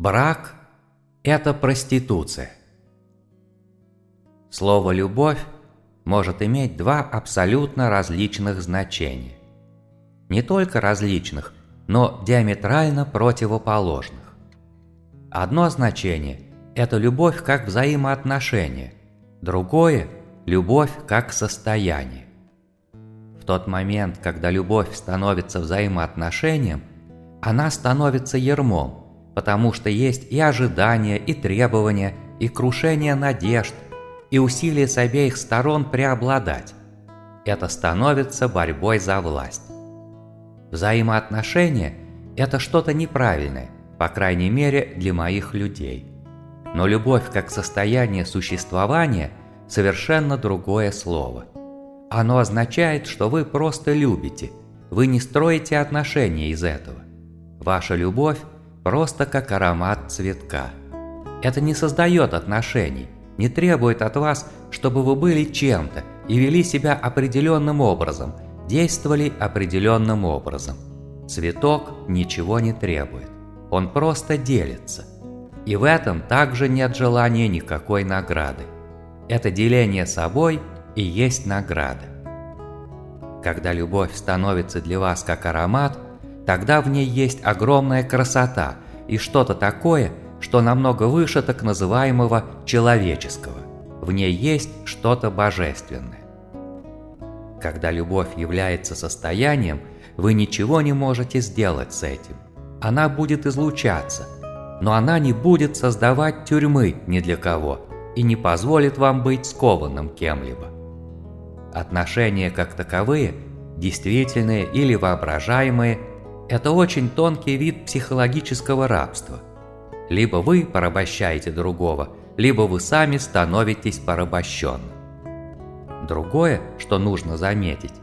Брак – это проституция. Слово «любовь» может иметь два абсолютно различных значения. Не только различных, но диаметрально противоположных. Одно значение – это любовь как взаимоотношение, другое – любовь как состояние. В тот момент, когда любовь становится взаимоотношением, она становится ермом, потому что есть и ожидания, и требования, и крушение надежд, и усилия с обеих сторон преобладать. Это становится борьбой за власть. Взаимоотношения – это что-то неправильное, по крайней мере для моих людей. Но любовь как состояние существования – совершенно другое слово. Оно означает, что вы просто любите, вы не строите отношения из этого. Ваша любовь просто как аромат цветка. Это не создает отношений, не требует от вас, чтобы вы были чем-то и вели себя определенным образом, действовали определенным образом. Цветок ничего не требует, он просто делится. И в этом также нет желания никакой награды. Это деление собой и есть награда. Когда любовь становится для вас как аромат – Тогда в ней есть огромная красота и что-то такое, что намного выше так называемого человеческого. В ней есть что-то божественное. Когда любовь является состоянием, вы ничего не можете сделать с этим. Она будет излучаться, но она не будет создавать тюрьмы ни для кого и не позволит вам быть скованным кем-либо. Отношения как таковые, действительные или воображаемые, это очень тонкий вид психологического рабства. Либо вы порабощаете другого, либо вы сами становитесь порабощенным. Другое, что нужно заметить,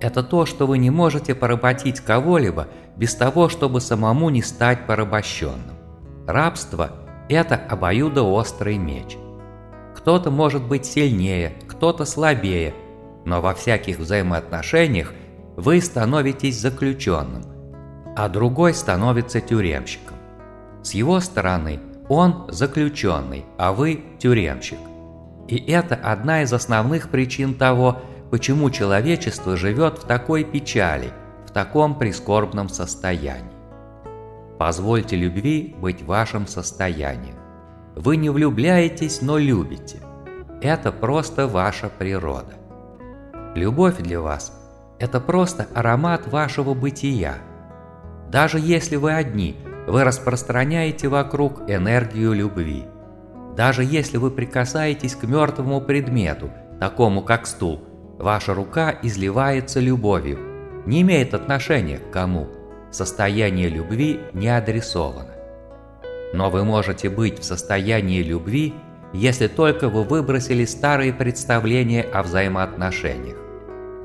это то, что вы не можете поработить кого-либо без того, чтобы самому не стать порабощенным. Рабство – это обоюдоострый меч. Кто-то может быть сильнее, кто-то слабее, но во всяких взаимоотношениях вы становитесь заключенным, а другой становится тюремщиком. С его стороны он заключенный, а вы тюремщик. И это одна из основных причин того, почему человечество живет в такой печали, в таком прискорбном состоянии. Позвольте любви быть вашим состоянием. Вы не влюбляетесь, но любите. Это просто ваша природа. Любовь для вас – это просто аромат вашего бытия – даже если вы одни, вы распространяете вокруг энергию любви. Даже если вы прикасаетесь к мертвому предмету, такому как стул, ваша рука изливается любовью, не имеет отношения к кому. Состояние любви не адресовано. Но вы можете быть в состоянии любви, если только вы выбросили старые представления о взаимоотношениях.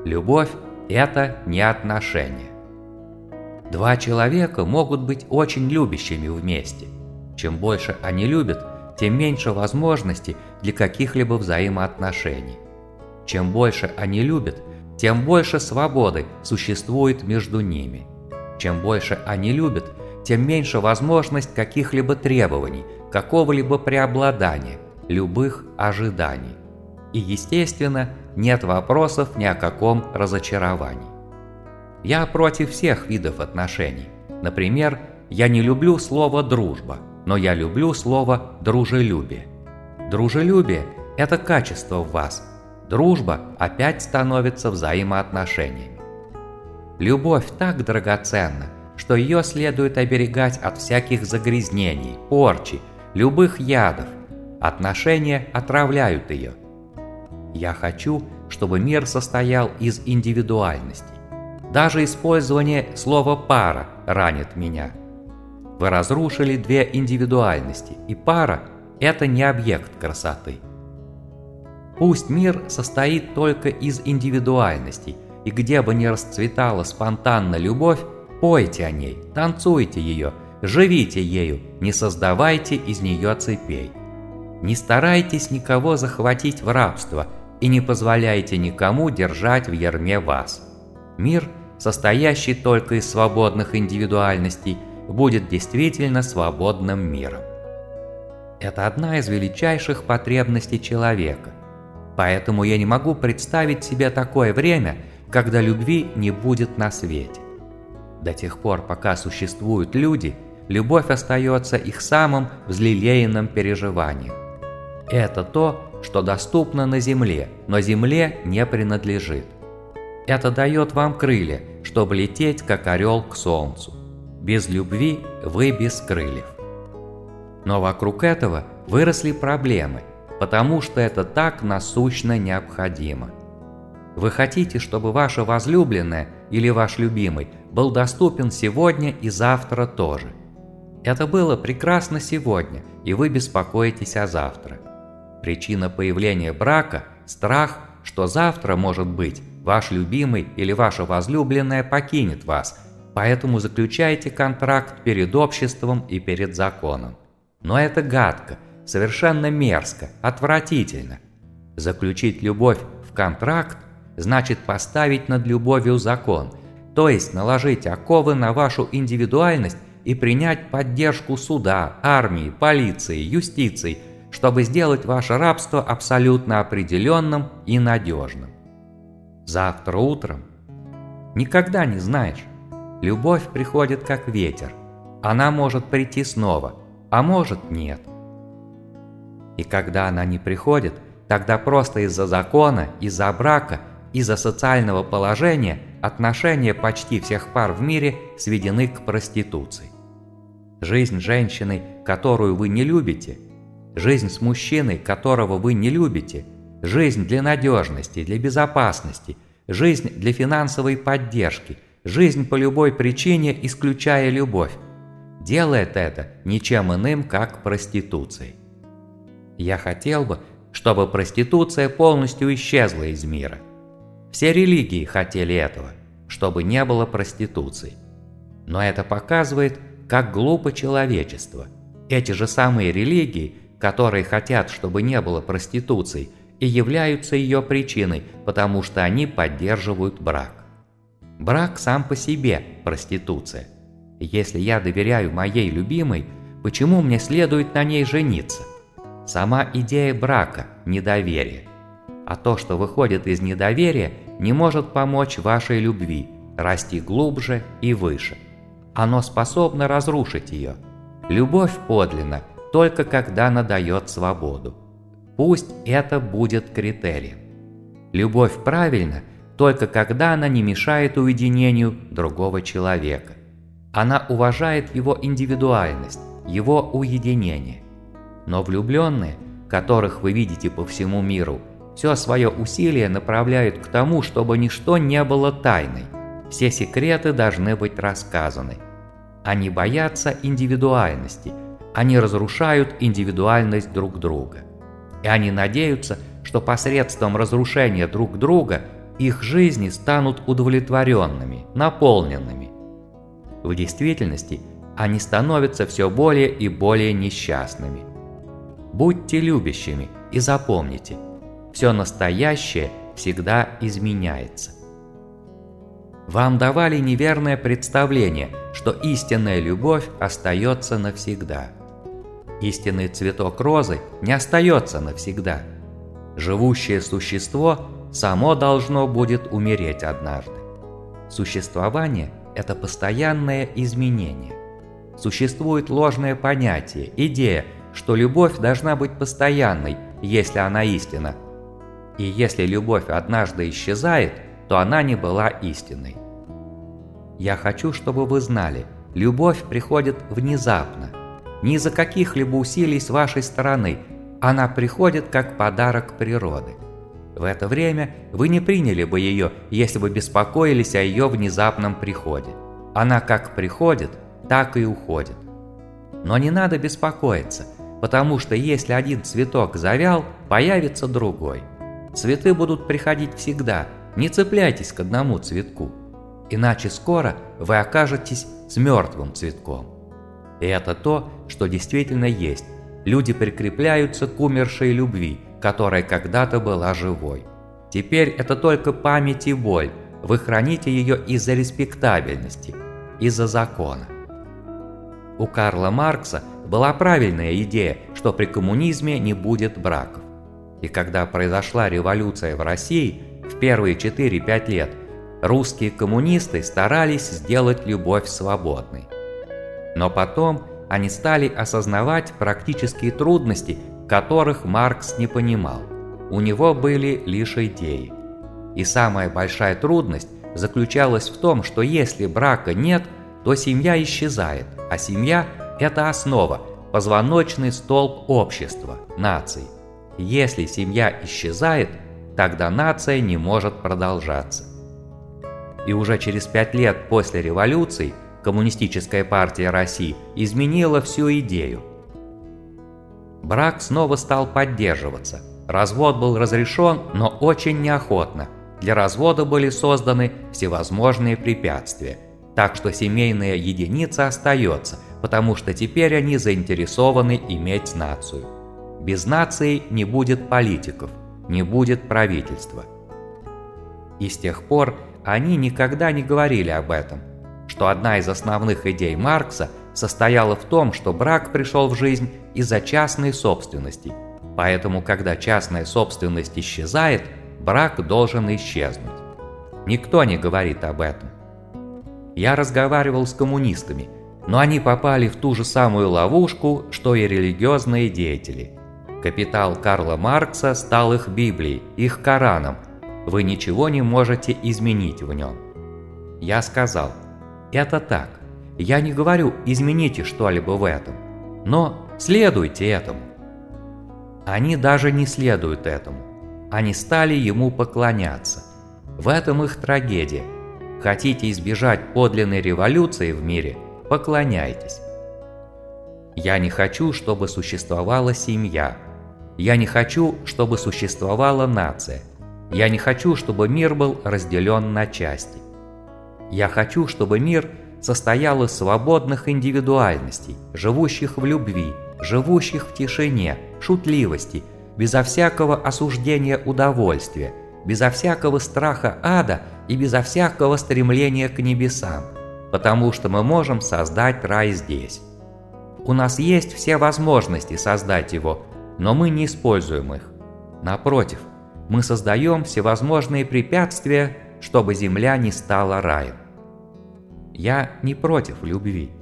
Любовь – это не отношения. Два человека могут быть очень любящими вместе. Чем больше они любят, тем меньше возможностей для каких-либо взаимоотношений. Чем больше они любят, тем больше свободы существует между ними. Чем больше они любят, тем меньше возможность каких-либо требований, какого-либо преобладания, любых ожиданий. И, естественно, нет вопросов ни о каком разочаровании. Я против всех видов отношений. Например, я не люблю слово «дружба», но я люблю слово «дружелюбие». Дружелюбие – это качество в вас. Дружба опять становится взаимоотношениями. Любовь так драгоценна, что ее следует оберегать от всяких загрязнений, порчи, любых ядов. Отношения отравляют ее. Я хочу, чтобы мир состоял из индивидуальности. Даже использование слова «пара» ранит меня. Вы разрушили две индивидуальности, и пара – это не объект красоты. Пусть мир состоит только из индивидуальностей, и где бы ни расцветала спонтанно любовь, пойте о ней, танцуйте ее, живите ею, не создавайте из нее цепей. Не старайтесь никого захватить в рабство и не позволяйте никому держать в ярме вас. Мир – состоящий только из свободных индивидуальностей, будет действительно свободным миром. Это одна из величайших потребностей человека. Поэтому я не могу представить себе такое время, когда любви не будет на свете. До тех пор, пока существуют люди, любовь остается их самым взлелеянным переживанием. Это то, что доступно на Земле, но Земле не принадлежит. Это дает вам крылья, чтобы лететь, как орел к Солнцу. Без любви вы без крыльев. Но вокруг этого выросли проблемы, потому что это так насущно необходимо. Вы хотите, чтобы ваша возлюбленная или ваш любимый был доступен сегодня и завтра тоже. Это было прекрасно сегодня, и вы беспокоитесь о завтра. Причина появления брака – страх, что завтра, может быть, ваш любимый или ваша возлюбленная покинет вас, поэтому заключайте контракт перед обществом и перед законом. Но это гадко, совершенно мерзко, отвратительно. Заключить любовь в контракт значит поставить над любовью закон, то есть наложить оковы на вашу индивидуальность и принять поддержку суда, армии, полиции, юстиции, чтобы сделать ваше рабство абсолютно определенным и надежным. Завтра утром? Никогда не знаешь. Любовь приходит как ветер. Она может прийти снова – а может нет. И когда она не приходит, тогда просто из-за закона, из-за брака, из-за социального положения отношения почти всех пар в мире сведены к проституции. Жизнь женщины, которую вы не любите, жизнь с мужчиной, которого вы не любите, жизнь для надежности, для безопасности, жизнь для финансовой поддержки, жизнь по любой причине, исключая любовь, делает это ничем иным, как проституцией. Я хотел бы, чтобы проституция полностью исчезла из мира. Все религии хотели этого, чтобы не было проституции. Но это показывает, как глупо человечество. Эти же самые религии, которые хотят, чтобы не было проституции, и являются ее причиной, потому что они поддерживают брак. Брак сам по себе – проституция. Если я доверяю моей любимой, почему мне следует на ней жениться? Сама идея брака – недоверие. А то, что выходит из недоверия, не может помочь вашей любви расти глубже и выше. Оно способно разрушить ее. Любовь подлинна только когда она дает свободу. Пусть это будет критерием. Любовь правильна только когда она не мешает уединению другого человека. Она уважает его индивидуальность, его уединение. Но влюбленные, которых вы видите по всему миру, все свое усилие направляют к тому, чтобы ничто не было тайной. Все секреты должны быть рассказаны. Они боятся индивидуальности, они разрушают индивидуальность друг друга. И они надеются, что посредством разрушения друг друга их жизни станут удовлетворенными, наполненными. В действительности они становятся все более и более несчастными. Будьте любящими и запомните, все настоящее всегда изменяется. Вам давали неверное представление, что истинная любовь остается навсегда. Истинный цветок розы не остается навсегда. Живущее существо само должно будет умереть однажды. Существование это постоянное изменение. Существует ложное понятие, идея, что любовь должна быть постоянной, если она истина. И если любовь однажды исчезает, то она не была истинной. Я хочу, чтобы вы знали, любовь приходит внезапно. Ни за каких-либо усилий с вашей стороны, она приходит как подарок природы. В это время вы не приняли бы ее, если бы беспокоились о ее внезапном приходе. Она как приходит, так и уходит. Но не надо беспокоиться, потому что если один цветок завял, появится другой. Цветы будут приходить всегда, не цепляйтесь к одному цветку. Иначе скоро вы окажетесь с мертвым цветком. И это то, что действительно есть. Люди прикрепляются к умершей любви, которая когда-то была живой. Теперь это только память и боль, вы храните ее из-за респектабельности, из-за закона. У Карла Маркса была правильная идея, что при коммунизме не будет браков. И когда произошла революция в России, в первые 4-5 лет, русские коммунисты старались сделать любовь свободной. Но потом они стали осознавать практические трудности, которых Маркс не понимал. У него были лишь идеи. И самая большая трудность заключалась в том, что если брака нет, то семья исчезает, а семья – это основа, позвоночный столб общества, нации. Если семья исчезает, тогда нация не может продолжаться. И уже через пять лет после революции Коммунистическая партия России изменила всю идею. Брак снова стал поддерживаться. Развод был разрешен, но очень неохотно. Для развода были созданы всевозможные препятствия. Так что семейная единица остается, потому что теперь они заинтересованы иметь нацию. Без нации не будет политиков, не будет правительства. И с тех пор они никогда не говорили об этом, что одна из основных идей Маркса состояла в том, что брак пришел в жизнь из-за частной собственности. Поэтому, когда частная собственность исчезает, брак должен исчезнуть. Никто не говорит об этом. Я разговаривал с коммунистами, но они попали в ту же самую ловушку, что и религиозные деятели. Капитал Карла Маркса стал их Библией, их Кораном. Вы ничего не можете изменить в нем. Я сказал, это так. Я не говорю «измените что-либо в этом», но следуйте этому. Они даже не следуют этому. Они стали ему поклоняться. В этом их трагедия. Хотите избежать подлинной революции в мире – поклоняйтесь. Я не хочу, чтобы существовала семья. Я не хочу, чтобы существовала нация. Я не хочу, чтобы мир был разделен на части. Я хочу, чтобы мир состоял из свободных индивидуальностей, живущих в любви, живущих в тишине, шутливости, безо всякого осуждения удовольствия, безо всякого страха ада и безо всякого стремления к небесам, потому что мы можем создать рай здесь. У нас есть все возможности создать его, но мы не используем их. Напротив, мы создаем всевозможные препятствия чтобы земля не стала раем. Я не против любви.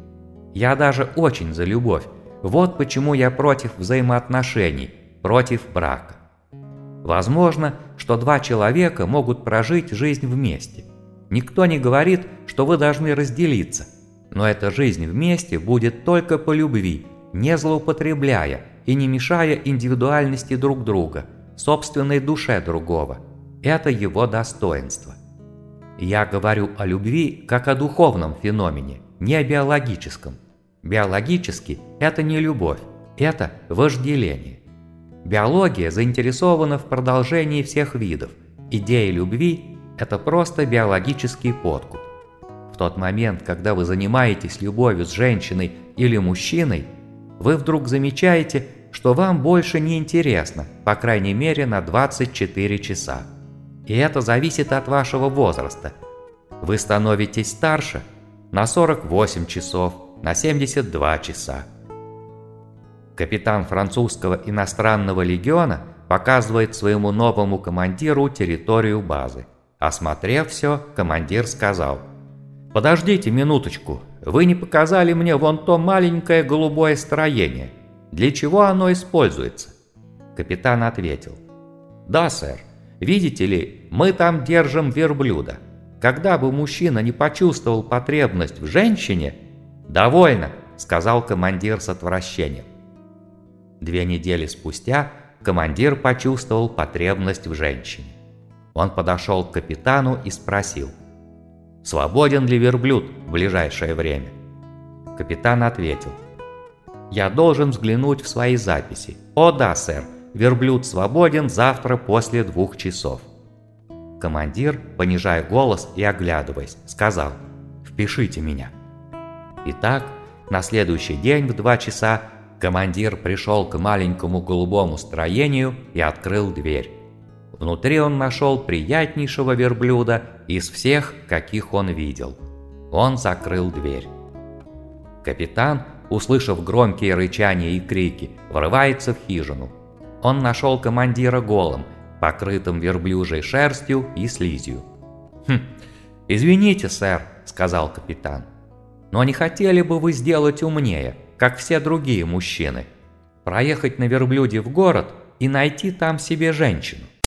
Я даже очень за любовь. Вот почему я против взаимоотношений, против брака. Возможно, что два человека могут прожить жизнь вместе. Никто не говорит, что вы должны разделиться. Но эта жизнь вместе будет только по любви, не злоупотребляя и не мешая индивидуальности друг друга, собственной душе другого. Это его достоинство. Я говорю о любви как о духовном феномене, не о биологическом. Биологически это не любовь, это вожделение. Биология заинтересована в продолжении всех видов. Идея любви – это просто биологический подкуп. В тот момент, когда вы занимаетесь любовью с женщиной или мужчиной, вы вдруг замечаете, что вам больше не интересно, по крайней мере на 24 часа. И это зависит от вашего возраста. Вы становитесь старше на 48 часов, на 72 часа. Капитан французского иностранного легиона показывает своему новому командиру территорию базы. Осмотрев все, командир сказал, «Подождите минуточку, вы не показали мне вон то маленькое голубое строение. Для чего оно используется?» Капитан ответил, «Да, сэр, Видите ли, мы там держим верблюда. Когда бы мужчина не почувствовал потребность в женщине... «Довольно», — сказал командир с отвращением. Две недели спустя командир почувствовал потребность в женщине. Он подошел к капитану и спросил, «Свободен ли верблюд в ближайшее время?» Капитан ответил, «Я должен взглянуть в свои записи. О да, сэр, верблюд свободен завтра после двух часов. Командир, понижая голос и оглядываясь, сказал «Впишите меня». Итак, на следующий день в два часа командир пришел к маленькому голубому строению и открыл дверь. Внутри он нашел приятнейшего верблюда из всех, каких он видел. Он закрыл дверь. Капитан, услышав громкие рычания и крики, врывается в хижину. Он нашел командира голым, покрытым верблюжьей шерстью и слизью. «Хм, извините, сэр», — сказал капитан, — «но не хотели бы вы сделать умнее, как все другие мужчины, проехать на верблюде в город и найти там себе женщину?»